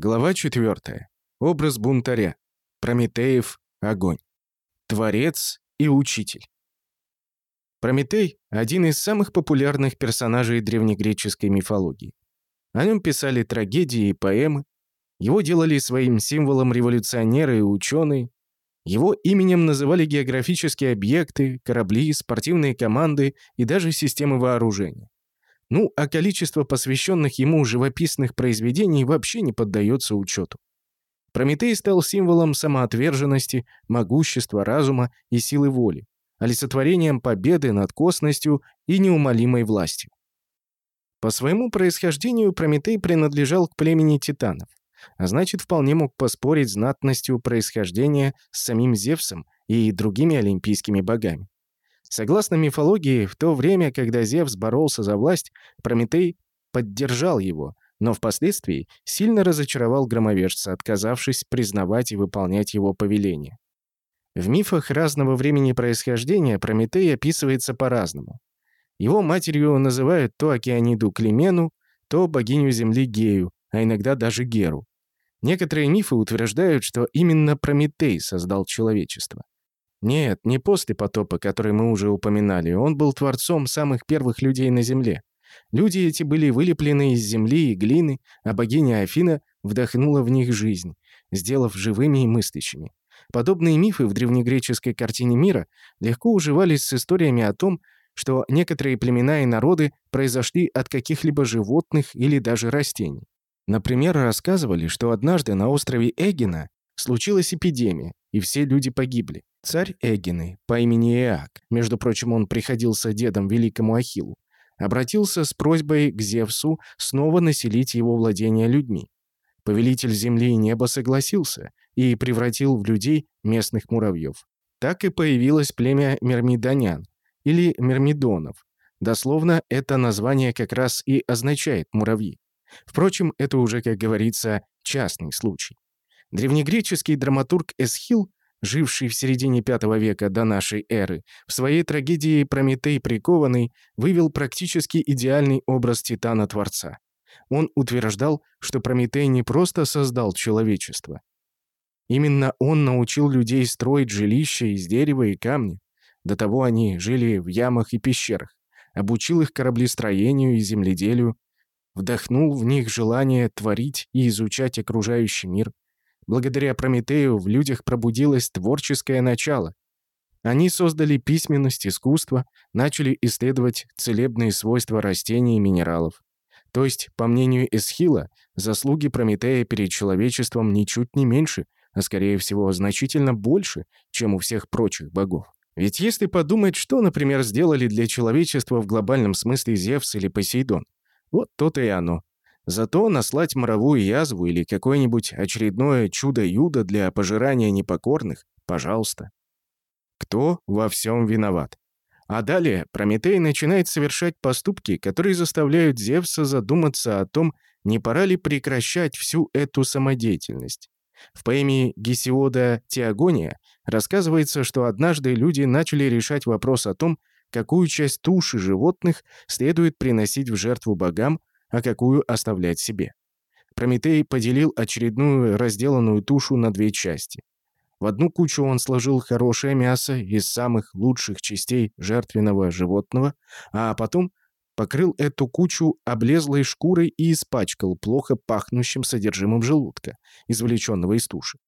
Глава 4. Образ бунтаря. Прометеев огонь. Творец и учитель. Прометей – один из самых популярных персонажей древнегреческой мифологии. О нем писали трагедии и поэмы, его делали своим символом революционеры и ученые, его именем называли географические объекты, корабли, спортивные команды и даже системы вооружения. Ну, а количество посвященных ему живописных произведений вообще не поддается учету. Прометей стал символом самоотверженности, могущества, разума и силы воли, олицетворением победы над косностью и неумолимой властью. По своему происхождению Прометей принадлежал к племени титанов, а значит, вполне мог поспорить знатностью происхождения с самим Зевсом и другими олимпийскими богами. Согласно мифологии, в то время, когда Зевс боролся за власть, Прометей поддержал его, но впоследствии сильно разочаровал громовержца, отказавшись признавать и выполнять его повеление. В мифах разного времени происхождения Прометей описывается по-разному. Его матерью называют то Океаниду Климену, то богиню земли Гею, а иногда даже Геру. Некоторые мифы утверждают, что именно Прометей создал человечество. Нет, не после потопа, который мы уже упоминали. Он был творцом самых первых людей на Земле. Люди эти были вылеплены из земли и глины, а богиня Афина вдохнула в них жизнь, сделав живыми и мыслящими. Подобные мифы в древнегреческой картине мира легко уживались с историями о том, что некоторые племена и народы произошли от каких-либо животных или даже растений. Например, рассказывали, что однажды на острове Эгина случилась эпидемия, и все люди погибли. Царь Эгины по имени Иак, между прочим, он приходился дедом великому Ахиллу, обратился с просьбой к Зевсу снова населить его владения людьми. Повелитель земли и неба согласился и превратил в людей местных муравьев. Так и появилось племя Мермидонян, или Мермидонов. Дословно, это название как раз и означает «муравьи». Впрочем, это уже, как говорится, частный случай. Древнегреческий драматург Эсхил живший в середине V века до нашей эры, в своей трагедии «Прометей прикованный» вывел практически идеальный образ Титана-Творца. Он утверждал, что Прометей не просто создал человечество. Именно он научил людей строить жилища из дерева и камня. До того они жили в ямах и пещерах, обучил их кораблестроению и земледелию, вдохнул в них желание творить и изучать окружающий мир – Благодаря Прометею в людях пробудилось творческое начало. Они создали письменность, искусство, начали исследовать целебные свойства растений и минералов. То есть, по мнению Эсхила, заслуги Прометея перед человечеством ничуть не меньше, а скорее всего значительно больше, чем у всех прочих богов. Ведь если подумать, что, например, сделали для человечества в глобальном смысле Зевс или Посейдон, вот то-то и оно. Зато наслать моровую язву или какое-нибудь очередное чудо-юдо для пожирания непокорных – пожалуйста. Кто во всем виноват? А далее Прометей начинает совершать поступки, которые заставляют Зевса задуматься о том, не пора ли прекращать всю эту самодеятельность. В поэме Гесиода «Теогония» рассказывается, что однажды люди начали решать вопрос о том, какую часть туши животных следует приносить в жертву богам, а какую оставлять себе. Прометей поделил очередную разделанную тушу на две части. В одну кучу он сложил хорошее мясо из самых лучших частей жертвенного животного, а потом покрыл эту кучу облезлой шкурой и испачкал плохо пахнущим содержимым желудка, извлеченного из туши.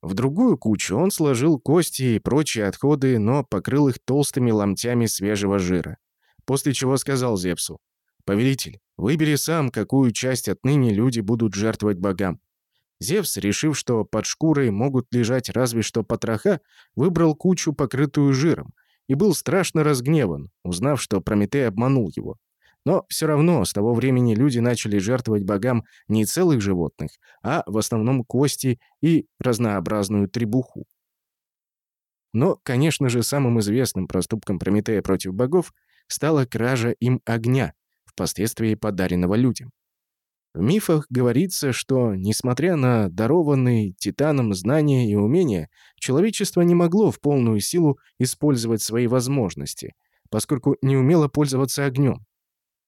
В другую кучу он сложил кости и прочие отходы, но покрыл их толстыми ломтями свежего жира. После чего сказал Зевсу, «Повелитель, выбери сам, какую часть отныне люди будут жертвовать богам». Зевс, решив, что под шкурой могут лежать разве что потроха, выбрал кучу, покрытую жиром, и был страшно разгневан, узнав, что Прометей обманул его. Но все равно с того времени люди начали жертвовать богам не целых животных, а в основном кости и разнообразную требуху. Но, конечно же, самым известным проступком Прометея против богов стала кража им огня, впоследствии подаренного людям. В мифах говорится, что, несмотря на дарованные Титаном знания и умения, человечество не могло в полную силу использовать свои возможности, поскольку не умело пользоваться огнем.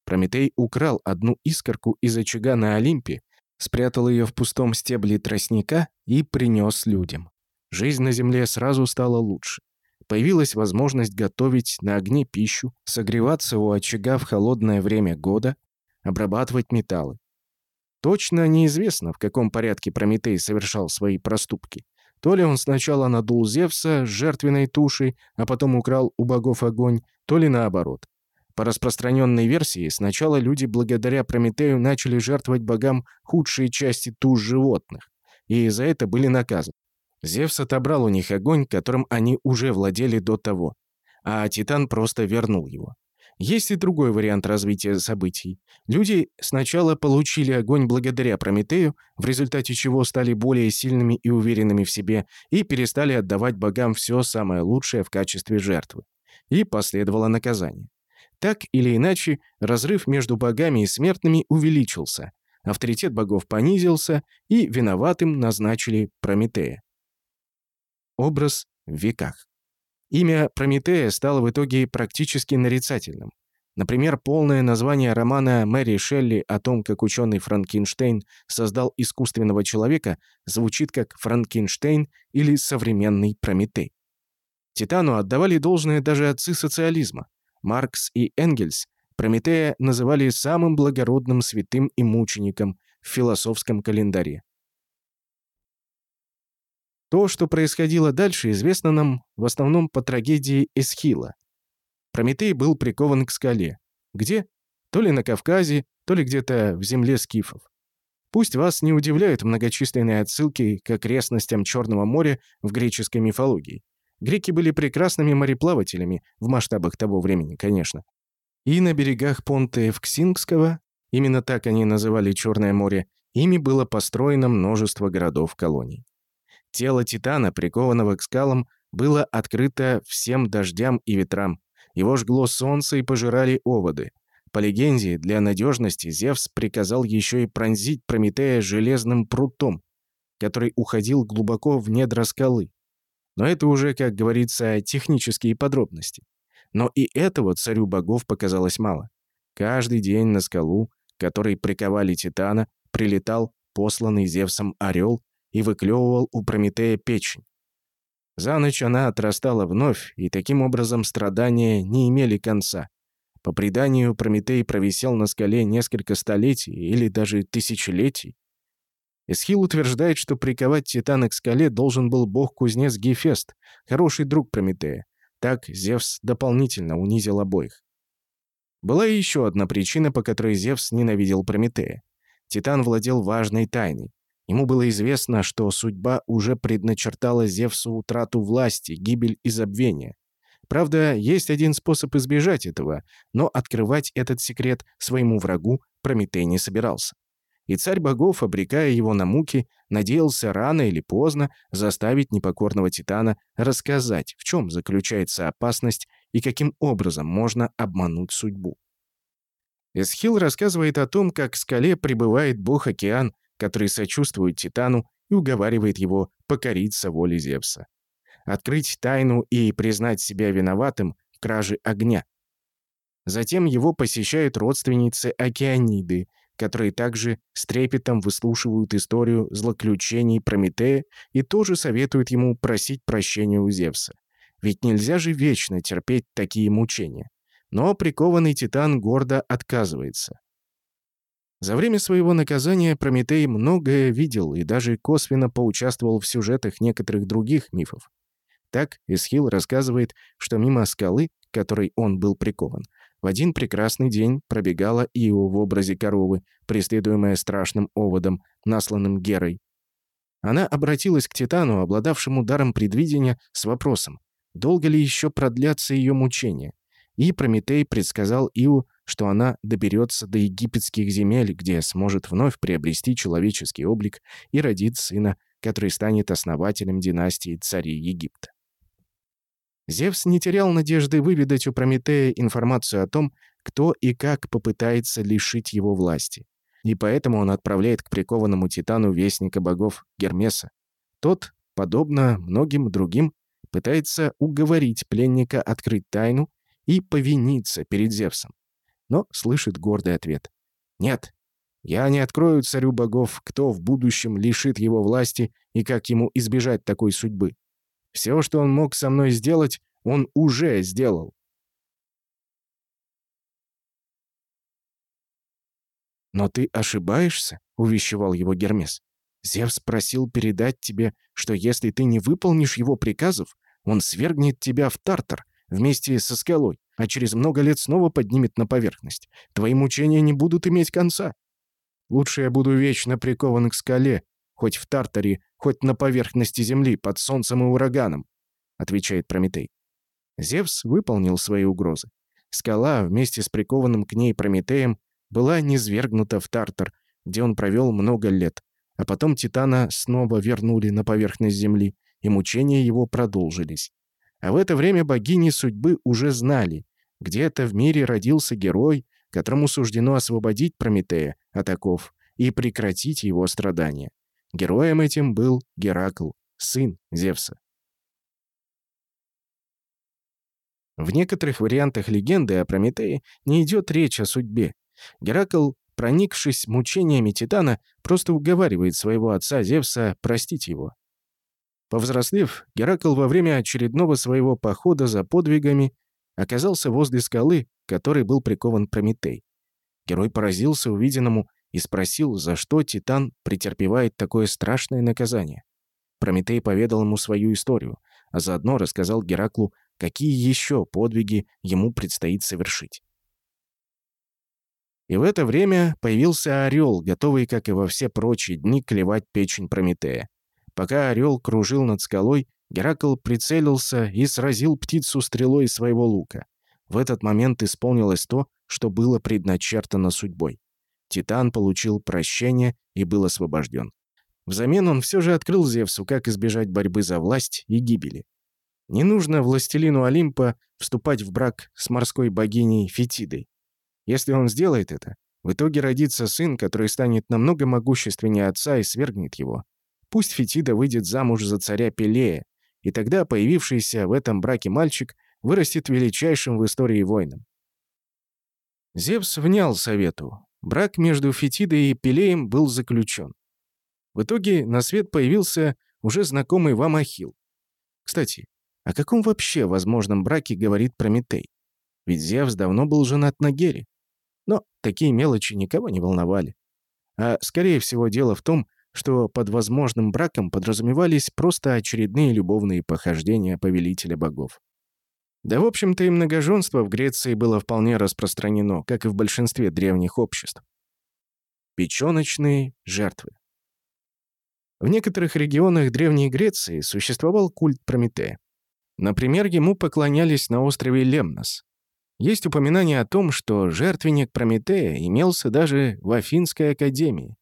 Прометей украл одну искорку из очага на Олимпе, спрятал ее в пустом стебле тростника и принес людям. Жизнь на земле сразу стала лучше. Появилась возможность готовить на огне пищу, согреваться у очага в холодное время года, обрабатывать металлы. Точно неизвестно, в каком порядке Прометей совершал свои проступки. То ли он сначала надул Зевса жертвенной тушей, а потом украл у богов огонь, то ли наоборот. По распространенной версии, сначала люди благодаря Прометею начали жертвовать богам худшие части туш животных, и за это были наказаны. Зевс отобрал у них огонь, которым они уже владели до того, а Титан просто вернул его. Есть и другой вариант развития событий. Люди сначала получили огонь благодаря Прометею, в результате чего стали более сильными и уверенными в себе и перестали отдавать богам все самое лучшее в качестве жертвы. И последовало наказание. Так или иначе, разрыв между богами и смертными увеличился, авторитет богов понизился, и виноватым назначили Прометея. Образ в веках. Имя Прометея стало в итоге практически нарицательным. Например, полное название романа Мэри Шелли о том, как ученый Франкенштейн создал искусственного человека, звучит как «Франкенштейн» или «современный Прометей». Титану отдавали должное даже отцы социализма. Маркс и Энгельс Прометея называли самым благородным святым и мучеником в философском календаре. То, что происходило дальше, известно нам в основном по трагедии Эсхила. Прометей был прикован к скале. Где? То ли на Кавказе, то ли где-то в земле скифов. Пусть вас не удивляют многочисленные отсылки к окрестностям Черного моря в греческой мифологии. Греки были прекрасными мореплавателями, в масштабах того времени, конечно. И на берегах понта Евксингского, именно так они называли Черное море, ими было построено множество городов-колоний. Тело Титана, прикованного к скалам, было открыто всем дождям и ветрам. Его жгло солнце и пожирали оводы. По легенде, для надежности Зевс приказал еще и пронзить Прометея железным прутом, который уходил глубоко в недра скалы. Но это уже, как говорится, технические подробности. Но и этого царю богов показалось мало. Каждый день на скалу, которой приковали Титана, прилетал посланный Зевсом орел и выклевывал у Прометея печень. За ночь она отрастала вновь, и таким образом страдания не имели конца. По преданию, Прометей провисел на скале несколько столетий или даже тысячелетий. Эсхил утверждает, что приковать Титана к скале должен был бог-кузнец Гефест, хороший друг Прометея. Так Зевс дополнительно унизил обоих. Была и еще одна причина, по которой Зевс ненавидел Прометея. Титан владел важной тайной. Ему было известно, что судьба уже предначертала Зевсу утрату власти, гибель и забвение. Правда, есть один способ избежать этого, но открывать этот секрет своему врагу Прометей не собирался. И царь богов, обрекая его на муки, надеялся рано или поздно заставить непокорного Титана рассказать, в чем заключается опасность и каким образом можно обмануть судьбу. Эсхил рассказывает о том, как к скале прибывает бог-океан, который сочувствует Титану и уговаривает его покориться воле Зевса. Открыть тайну и признать себя виноватым в краже огня. Затем его посещают родственницы Океаниды, которые также с трепетом выслушивают историю злоключений Прометея и тоже советуют ему просить прощения у Зевса. Ведь нельзя же вечно терпеть такие мучения. Но прикованный Титан гордо отказывается. За время своего наказания Прометей многое видел и даже косвенно поучаствовал в сюжетах некоторых других мифов. Так Эсхил рассказывает, что мимо скалы, к которой он был прикован, в один прекрасный день пробегала Ио в образе коровы, преследуемая страшным оводом, насланным Герой. Она обратилась к Титану, обладавшему даром предвидения, с вопросом, долго ли еще продлятся ее мучения. И Прометей предсказал Иу, что она доберется до египетских земель, где сможет вновь приобрести человеческий облик и родит сына, который станет основателем династии царей Египта. Зевс не терял надежды выведать у Прометея информацию о том, кто и как попытается лишить его власти. И поэтому он отправляет к прикованному Титану вестника богов Гермеса. Тот, подобно многим другим, пытается уговорить пленника открыть тайну и повиниться перед Зевсом. Но слышит гордый ответ. «Нет, Я не открою царю богов, кто в будущем лишит его власти и как ему избежать такой судьбы. Все, что он мог со мной сделать, он уже сделал. «Но ты ошибаешься», — увещевал его Гермес. «Зевс просил передать тебе, что если ты не выполнишь его приказов, он свергнет тебя в Тартар вместе со скалой, а через много лет снова поднимет на поверхность. Твои мучения не будут иметь конца. Лучше я буду вечно прикован к скале, хоть в Тартаре, хоть на поверхности земли, под солнцем и ураганом», — отвечает Прометей. Зевс выполнил свои угрозы. Скала вместе с прикованным к ней Прометеем была низвергнута в Тартар, где он провел много лет, а потом Титана снова вернули на поверхность земли, и мучения его продолжились. А в это время богини судьбы уже знали, где-то в мире родился герой, которому суждено освободить Прометея от оков и прекратить его страдания. Героем этим был Геракл, сын Зевса. В некоторых вариантах легенды о Прометее не идет речь о судьбе. Геракл, проникшись мучениями Титана, просто уговаривает своего отца Зевса простить его. Повзрослев, Геракл во время очередного своего похода за подвигами оказался возле скалы, к которой был прикован Прометей. Герой поразился увиденному и спросил, за что Титан претерпевает такое страшное наказание. Прометей поведал ему свою историю, а заодно рассказал Гераклу, какие еще подвиги ему предстоит совершить. И в это время появился орел, готовый, как и во все прочие дни, клевать печень Прометея. Пока орел кружил над скалой, Геракл прицелился и сразил птицу стрелой из своего лука. В этот момент исполнилось то, что было предначертано судьбой. Титан получил прощение и был освобожден. Взамен он все же открыл Зевсу, как избежать борьбы за власть и гибели. Не нужно властелину Олимпа вступать в брак с морской богиней Фетидой. Если он сделает это, в итоге родится сын, который станет намного могущественнее отца и свергнет его. Пусть Фетида выйдет замуж за царя Пелея, и тогда появившийся в этом браке мальчик вырастет величайшим в истории воином. Зевс внял совету. Брак между Фетидой и Пелеем был заключен. В итоге на свет появился уже знакомый вам Ахилл. Кстати, о каком вообще возможном браке говорит Прометей? Ведь Зевс давно был женат на Гере. Но такие мелочи никого не волновали. А скорее всего дело в том, что под возможным браком подразумевались просто очередные любовные похождения повелителя богов. Да, в общем-то, и многоженство в Греции было вполне распространено, как и в большинстве древних обществ. Печёночные жертвы. В некоторых регионах Древней Греции существовал культ Прометея. Например, ему поклонялись на острове Лемнос. Есть упоминание о том, что жертвенник Прометея имелся даже в Афинской академии.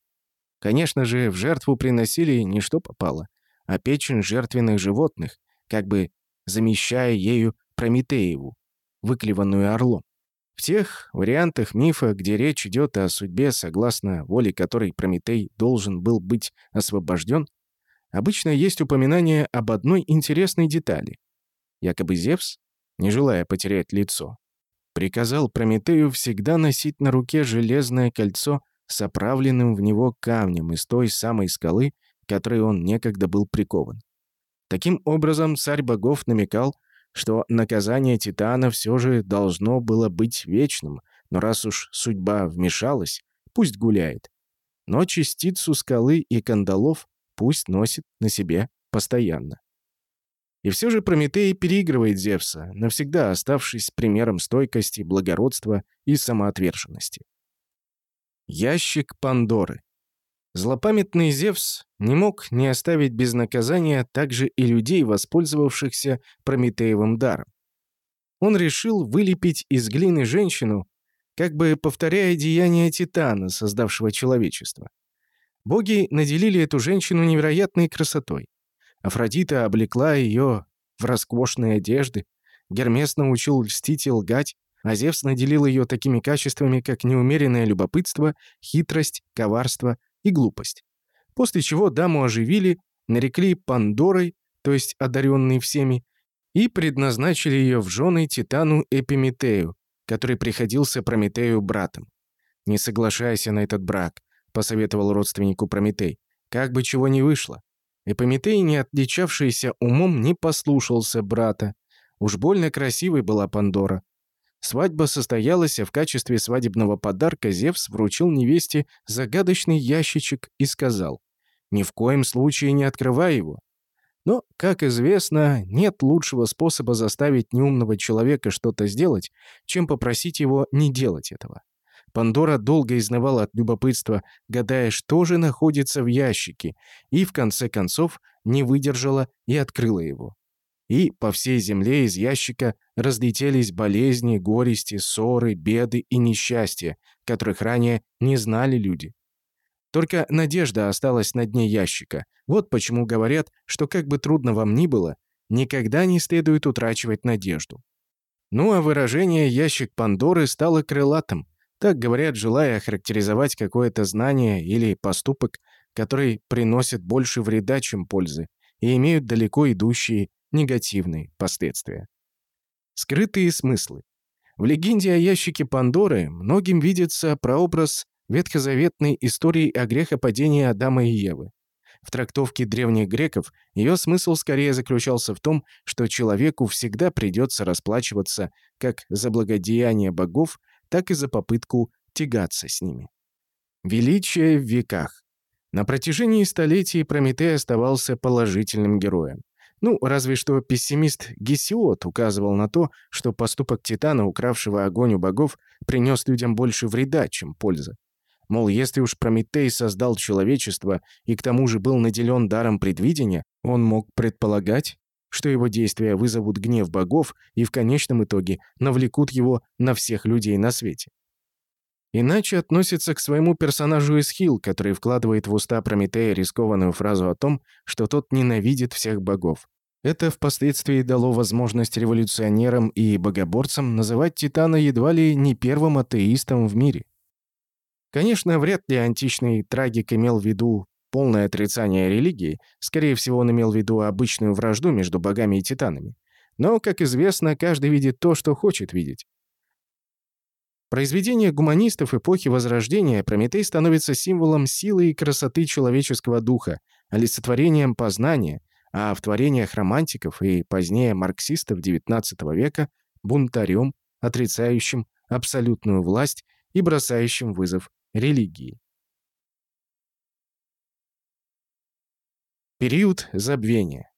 Конечно же, в жертву приносили не что попало, а печень жертвенных животных, как бы замещая ею Прометееву, выклеванную орлом. В тех вариантах мифа, где речь идет о судьбе, согласно воле которой Прометей должен был быть освобожден, обычно есть упоминание об одной интересной детали. Якобы Зевс, не желая потерять лицо, приказал Прометею всегда носить на руке железное кольцо с оправленным в него камнем из той самой скалы, которой он некогда был прикован. Таким образом, царь богов намекал, что наказание Титана все же должно было быть вечным, но раз уж судьба вмешалась, пусть гуляет. Но частицу скалы и кандалов пусть носит на себе постоянно. И все же Прометей переигрывает Зевса, навсегда оставшись примером стойкости, благородства и самоотверженности. Ящик Пандоры. Злопамятный Зевс не мог не оставить без наказания также и людей, воспользовавшихся Прометеевым даром. Он решил вылепить из глины женщину, как бы повторяя деяния Титана, создавшего человечество. Боги наделили эту женщину невероятной красотой. Афродита облекла ее в роскошные одежды, Гермес научил льстить и лгать, а Зевс наделил ее такими качествами, как неумеренное любопытство, хитрость, коварство и глупость. После чего даму оживили, нарекли Пандорой, то есть одаренной всеми, и предназначили ее в жены Титану Эпиметею, который приходился Прометею братом. Не соглашайся на этот брак, посоветовал родственнику Прометей. «Как бы чего ни вышло». Эпометей, не отличавшийся умом, не послушался брата. Уж больно красивой была Пандора. Свадьба состоялась, а в качестве свадебного подарка Зевс вручил невесте загадочный ящичек и сказал, «Ни в коем случае не открывай его». Но, как известно, нет лучшего способа заставить неумного человека что-то сделать, чем попросить его не делать этого. Пандора долго изнывала от любопытства, гадая, что же находится в ящике, и, в конце концов, не выдержала и открыла его. И по всей земле из ящика разлетелись болезни, горести, ссоры, беды и несчастья, которых ранее не знали люди. Только надежда осталась на дне ящика. Вот почему говорят, что как бы трудно вам ни было, никогда не следует утрачивать надежду. Ну а выражение «ящик Пандоры» стало крылатым. Так говорят, желая охарактеризовать какое-то знание или поступок, который приносит больше вреда, чем пользы, и имеют далеко идущие негативные последствия. Скрытые смыслы. В легенде о ящике Пандоры многим видится прообраз ветхозаветной истории о грехопадении Адама и Евы. В трактовке древних греков ее смысл скорее заключался в том, что человеку всегда придется расплачиваться как за благодеяние богов, так и за попытку тягаться с ними. Величие в веках. На протяжении столетий Прометей оставался положительным героем. Ну, разве что пессимист Гесиод указывал на то, что поступок Титана, укравшего огонь у богов, принес людям больше вреда, чем пользы. Мол, если уж Прометей создал человечество и к тому же был наделен даром предвидения, он мог предполагать, что его действия вызовут гнев богов и в конечном итоге навлекут его на всех людей на свете. Иначе относится к своему персонажу Эсхил, который вкладывает в уста Прометея рискованную фразу о том, что тот ненавидит всех богов. Это впоследствии дало возможность революционерам и богоборцам называть Титана едва ли не первым атеистом в мире. Конечно, вряд ли античный трагик имел в виду полное отрицание религии, скорее всего, он имел в виду обычную вражду между богами и титанами. Но, как известно, каждый видит то, что хочет видеть. Произведение гуманистов эпохи Возрождения Прометей становится символом силы и красоты человеческого духа, олицетворением познания, а в творениях романтиков и позднее марксистов XIX века – бунтарем, отрицающим абсолютную власть и бросающим вызов религии. Период забвения.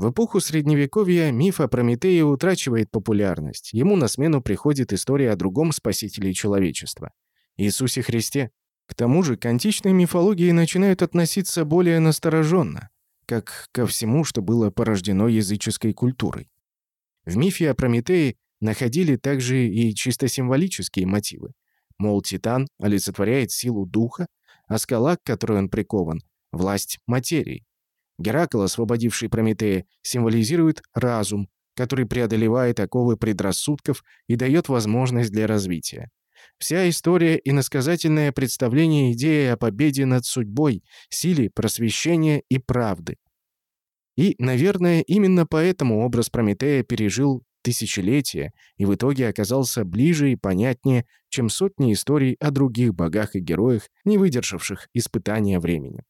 В эпоху Средневековья миф о Прометее утрачивает популярность. Ему на смену приходит история о другом спасителе человечества – Иисусе Христе. К тому же к античной мифологии начинают относиться более настороженно, как ко всему, что было порождено языческой культурой. В мифе о Прометее находили также и чисто символические мотивы. Мол, Титан олицетворяет силу духа, а скала, к которой он прикован – власть материи. Геракл, освободивший Прометея, символизирует разум, который преодолевает оковы предрассудков и дает возможность для развития. Вся история и насказательное представление идеи о победе над судьбой, силе просвещения и правды. И, наверное, именно поэтому образ Прометея пережил тысячелетия и в итоге оказался ближе и понятнее, чем сотни историй о других богах и героях, не выдержавших испытания временем.